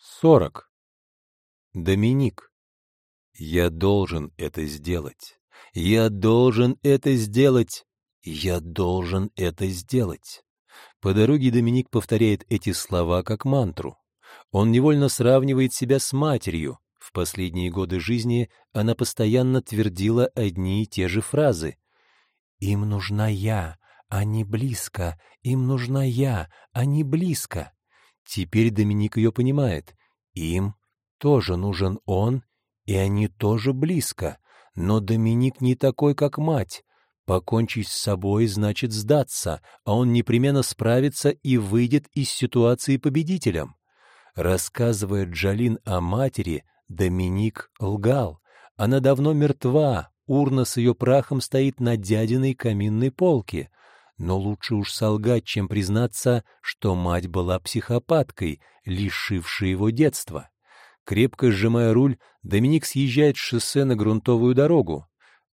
Сорок. Доминик. Я должен это сделать. Я должен это сделать. Я должен это сделать. По дороге Доминик повторяет эти слова как мантру. Он невольно сравнивает себя с матерью. В последние годы жизни она постоянно твердила одни и те же фразы. «Им нужна я, а не близко. Им нужна я, а не близко». Теперь Доминик ее понимает. Им тоже нужен он, и они тоже близко. Но Доминик не такой, как мать. Покончить с собой значит сдаться, а он непременно справится и выйдет из ситуации победителем. Рассказывая Джалин о матери, Доминик лгал. Она давно мертва, урна с ее прахом стоит на дядиной каминной полке. Но лучше уж солгать, чем признаться, что мать была психопаткой, лишившей его детства. Крепко сжимая руль, Доминик съезжает с шоссе на грунтовую дорогу.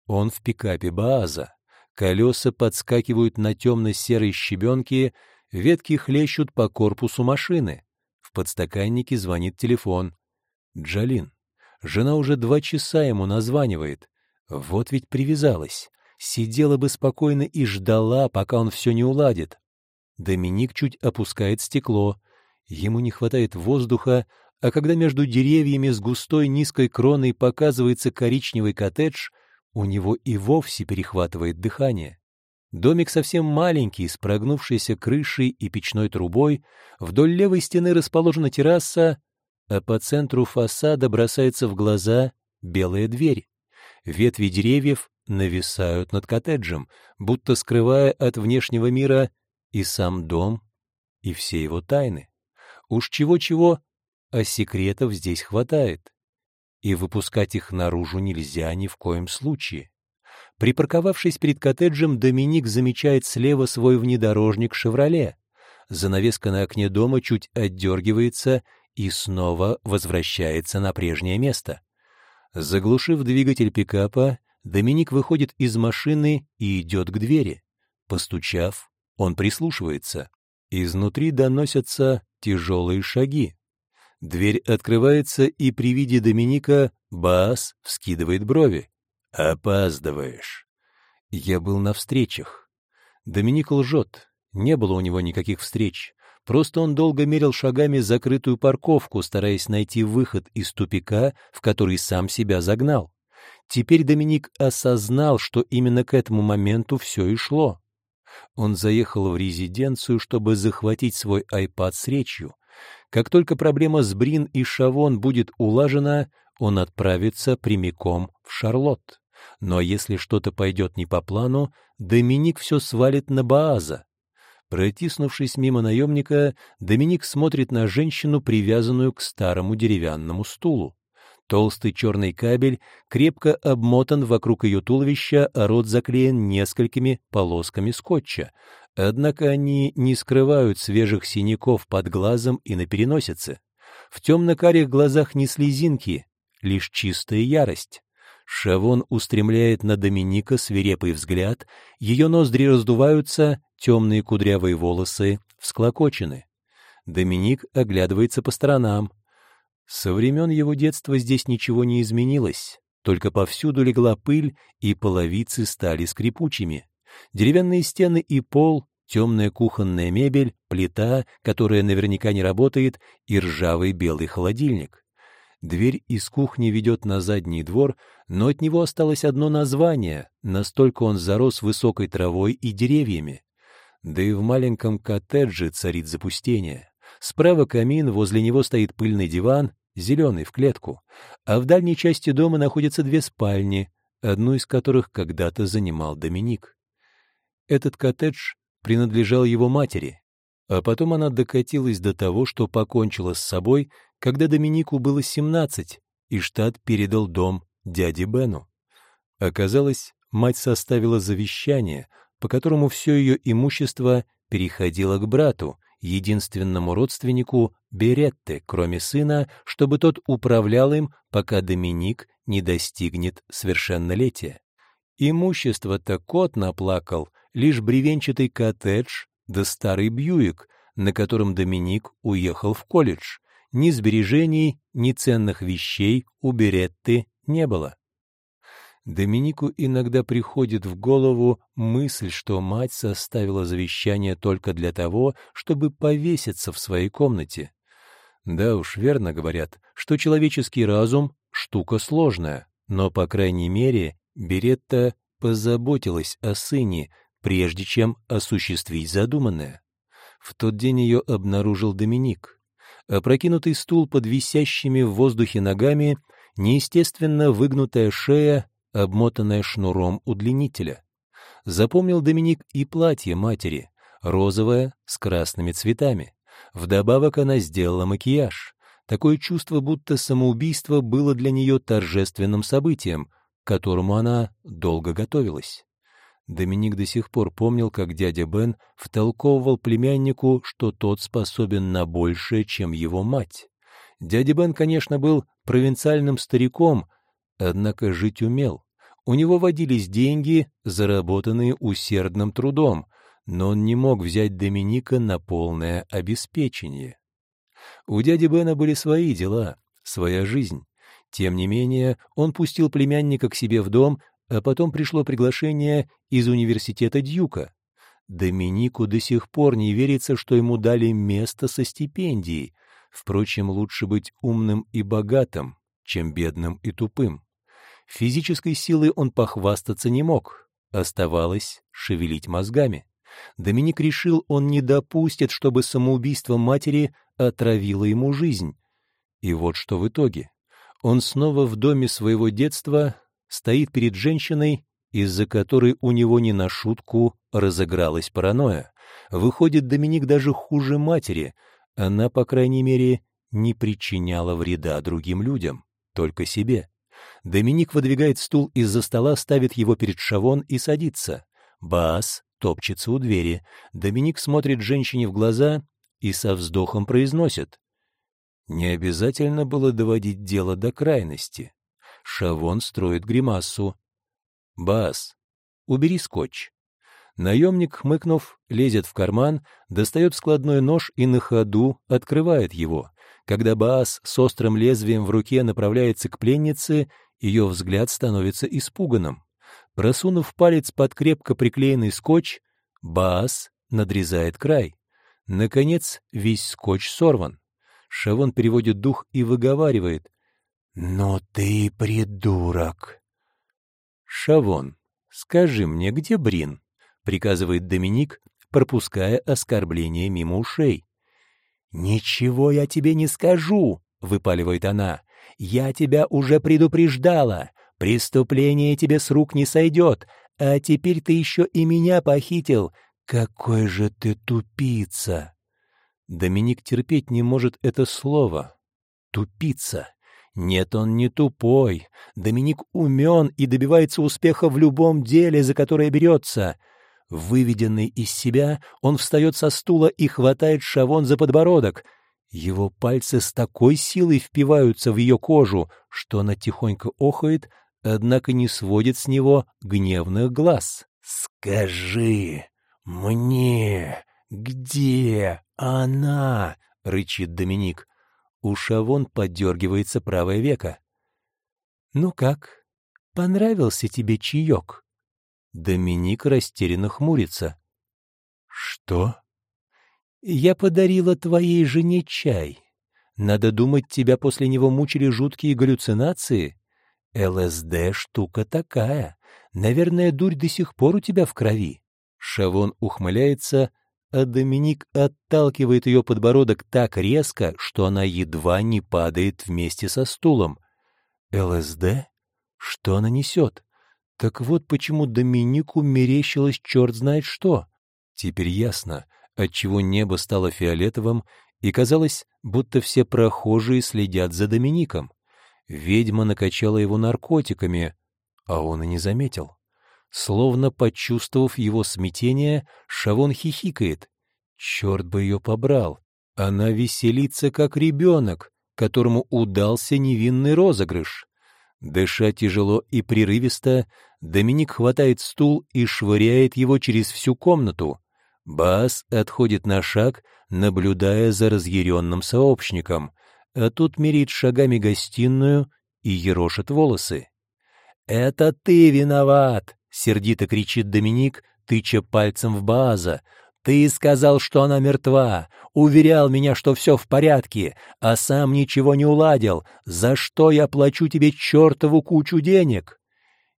Он в пикапе Бааза. Колеса подскакивают на темно-серой щебенке, ветки хлещут по корпусу машины подстаканнике звонит телефон. Джалин. Жена уже два часа ему названивает. Вот ведь привязалась. Сидела бы спокойно и ждала, пока он все не уладит. Доминик чуть опускает стекло. Ему не хватает воздуха, а когда между деревьями с густой низкой кроной показывается коричневый коттедж, у него и вовсе перехватывает дыхание. Домик совсем маленький, с прогнувшейся крышей и печной трубой, вдоль левой стены расположена терраса, а по центру фасада бросается в глаза белая дверь. Ветви деревьев нависают над коттеджем, будто скрывая от внешнего мира и сам дом, и все его тайны. Уж чего-чего, а секретов здесь хватает. И выпускать их наружу нельзя ни в коем случае. Припарковавшись перед коттеджем, Доминик замечает слева свой внедорожник «Шевроле». Занавеска на окне дома чуть отдергивается и снова возвращается на прежнее место. Заглушив двигатель пикапа, Доминик выходит из машины и идет к двери. Постучав, он прислушивается. Изнутри доносятся тяжелые шаги. Дверь открывается, и при виде Доминика Баас вскидывает брови. «Опаздываешь». Я был на встречах. Доминик лжет. Не было у него никаких встреч. Просто он долго мерил шагами закрытую парковку, стараясь найти выход из тупика, в который сам себя загнал. Теперь Доминик осознал, что именно к этому моменту все и шло. Он заехал в резиденцию, чтобы захватить свой iPad с речью. Как только проблема с Брин и Шавон будет улажена, он отправится прямиком в Шарлотт. Но если что-то пойдет не по плану, Доминик все свалит на Бааза. Протиснувшись мимо наемника, Доминик смотрит на женщину, привязанную к старому деревянному стулу. Толстый черный кабель крепко обмотан вокруг ее туловища, а рот заклеен несколькими полосками скотча. Однако они не скрывают свежих синяков под глазом и на переносице. В темно-карих глазах не слезинки, лишь чистая ярость. Шавон устремляет на Доминика свирепый взгляд, ее ноздри раздуваются, темные кудрявые волосы всклокочены. Доминик оглядывается по сторонам. Со времен его детства здесь ничего не изменилось, только повсюду легла пыль, и половицы стали скрипучими. Деревянные стены и пол, темная кухонная мебель, плита, которая наверняка не работает, и ржавый белый холодильник. Дверь из кухни ведет на задний двор, но от него осталось одно название, настолько он зарос высокой травой и деревьями. Да и в маленьком коттедже царит запустение. Справа камин, возле него стоит пыльный диван, зеленый в клетку, а в дальней части дома находятся две спальни, одну из которых когда-то занимал Доминик. Этот коттедж принадлежал его матери, а потом она докатилась до того, что покончила с собой когда Доминику было 17, и штат передал дом дяде Бену. Оказалось, мать составила завещание, по которому все ее имущество переходило к брату, единственному родственнику Беретте, кроме сына, чтобы тот управлял им, пока Доминик не достигнет совершеннолетия. Имущество-то кот наплакал, лишь бревенчатый коттедж да старый Бьюик, на котором Доминик уехал в колледж, ни сбережений, ни ценных вещей у Беретты не было. Доминику иногда приходит в голову мысль, что мать составила завещание только для того, чтобы повеситься в своей комнате. Да уж, верно говорят, что человеческий разум — штука сложная, но, по крайней мере, Беретта позаботилась о сыне, прежде чем осуществить задуманное. В тот день ее обнаружил Доминик. Опрокинутый стул под висящими в воздухе ногами, неестественно выгнутая шея, обмотанная шнуром удлинителя. Запомнил Доминик и платье матери, розовое с красными цветами. Вдобавок она сделала макияж. Такое чувство, будто самоубийство было для нее торжественным событием, к которому она долго готовилась. Доминик до сих пор помнил, как дядя Бен втолковывал племяннику, что тот способен на большее, чем его мать. Дядя Бен, конечно, был провинциальным стариком, однако жить умел. У него водились деньги, заработанные усердным трудом, но он не мог взять Доминика на полное обеспечение. У дяди Бена были свои дела, своя жизнь. Тем не менее, он пустил племянника к себе в дом, а потом пришло приглашение из университета Дьюка. Доминику до сих пор не верится, что ему дали место со стипендией. Впрочем, лучше быть умным и богатым, чем бедным и тупым. Физической силой он похвастаться не мог. Оставалось шевелить мозгами. Доминик решил, он не допустит, чтобы самоубийство матери отравило ему жизнь. И вот что в итоге. Он снова в доме своего детства стоит перед женщиной, из-за которой у него не на шутку разыгралась паранойя. Выходит, Доминик даже хуже матери. Она, по крайней мере, не причиняла вреда другим людям, только себе. Доминик выдвигает стул из-за стола, ставит его перед Шавон и садится. Бас топчется у двери. Доминик смотрит женщине в глаза и со вздохом произносит. Не обязательно было доводить дело до крайности. Шавон строит гримасу. «Бас, убери скотч». Наемник, хмыкнув, лезет в карман, достает складной нож и на ходу открывает его. Когда Баас с острым лезвием в руке направляется к пленнице, ее взгляд становится испуганным. Просунув палец под крепко приклеенный скотч, Баас надрезает край. Наконец, весь скотч сорван. Шавон переводит дух и выговаривает. «Ну ты придурок!» «Шавон, скажи мне, где Брин?» — приказывает Доминик, пропуская оскорбление мимо ушей. «Ничего я тебе не скажу!» — выпаливает она. «Я тебя уже предупреждала. Преступление тебе с рук не сойдет, а теперь ты еще и меня похитил. Какой же ты тупица!» Доминик терпеть не может это слово. «Тупица». Нет, он не тупой. Доминик умен и добивается успеха в любом деле, за которое берется. Выведенный из себя, он встает со стула и хватает Шавон за подбородок. Его пальцы с такой силой впиваются в ее кожу, что она тихонько охает, однако не сводит с него гневных глаз. «Скажи мне, где она?» — рычит Доминик. У Шавон подергивается правое веко. «Ну как, понравился тебе чаек?» Доминик растерянно хмурится. «Что?» «Я подарила твоей жене чай. Надо думать, тебя после него мучили жуткие галлюцинации. ЛСД — штука такая. Наверное, дурь до сих пор у тебя в крови». Шавон ухмыляется, а Доминик отталкивает ее подбородок так резко, что она едва не падает вместе со стулом. ЛСД? Что она несет? Так вот почему Доминику мерещилось черт знает что. Теперь ясно, отчего небо стало фиолетовым, и казалось, будто все прохожие следят за Домиником. Ведьма накачала его наркотиками, а он и не заметил. Словно почувствовав его смятение, Шавон хихикает. Черт бы ее побрал! Она веселится, как ребенок, которому удался невинный розыгрыш. Дыша тяжело и прерывисто, Доминик хватает стул и швыряет его через всю комнату. Бас отходит на шаг, наблюдая за разъяренным сообщником. а тут меряет шагами гостиную и ерошит волосы. «Это ты виноват!» — сердито кричит Доминик, тыча пальцем в Бааза. «Ты сказал, что она мертва, уверял меня, что все в порядке, а сам ничего не уладил. За что я плачу тебе чертову кучу денег?»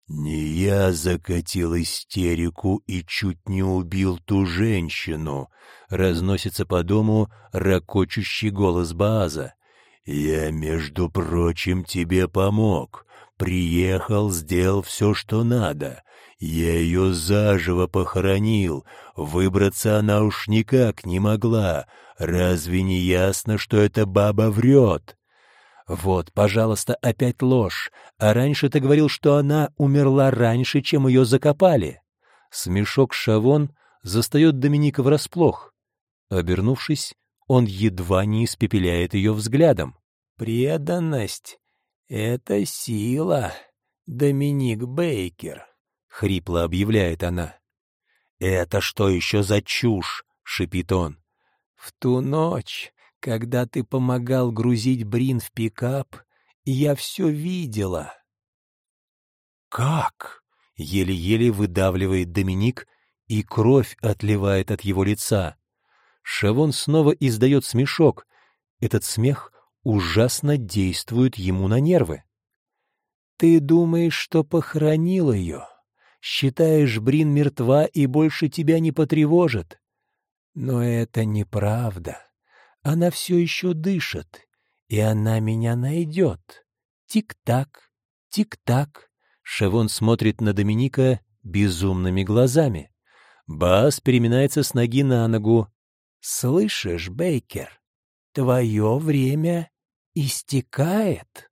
«Не я закатил истерику и чуть не убил ту женщину», — разносится по дому ракочущий голос Бааза. «Я, между прочим, тебе помог. Приехал, сделал все, что надо. Я ее заживо похоронил. Выбраться она уж никак не могла. Разве не ясно, что эта баба врет?» «Вот, пожалуйста, опять ложь. А раньше ты говорил, что она умерла раньше, чем ее закопали». Смешок Шавон застает Доминика врасплох. Обернувшись, он едва не испепеляет ее взглядом. «Преданность — это сила, Доминик Бейкер», — хрипло объявляет она. «Это что еще за чушь?» — шипит он. «В ту ночь, когда ты помогал грузить Брин в пикап, я все видела». «Как?» — еле-еле выдавливает Доминик, и кровь отливает от его лица. Шавон снова издает смешок. Этот смех ужасно действует ему на нервы. «Ты думаешь, что похоронил ее? Считаешь, Брин мертва и больше тебя не потревожит? Но это неправда. Она все еще дышит, и она меня найдет. Тик-так, тик-так». Шавон смотрит на Доминика безумными глазами. Бас переминается с ноги на ногу, «Слышишь, Бейкер, твое время истекает».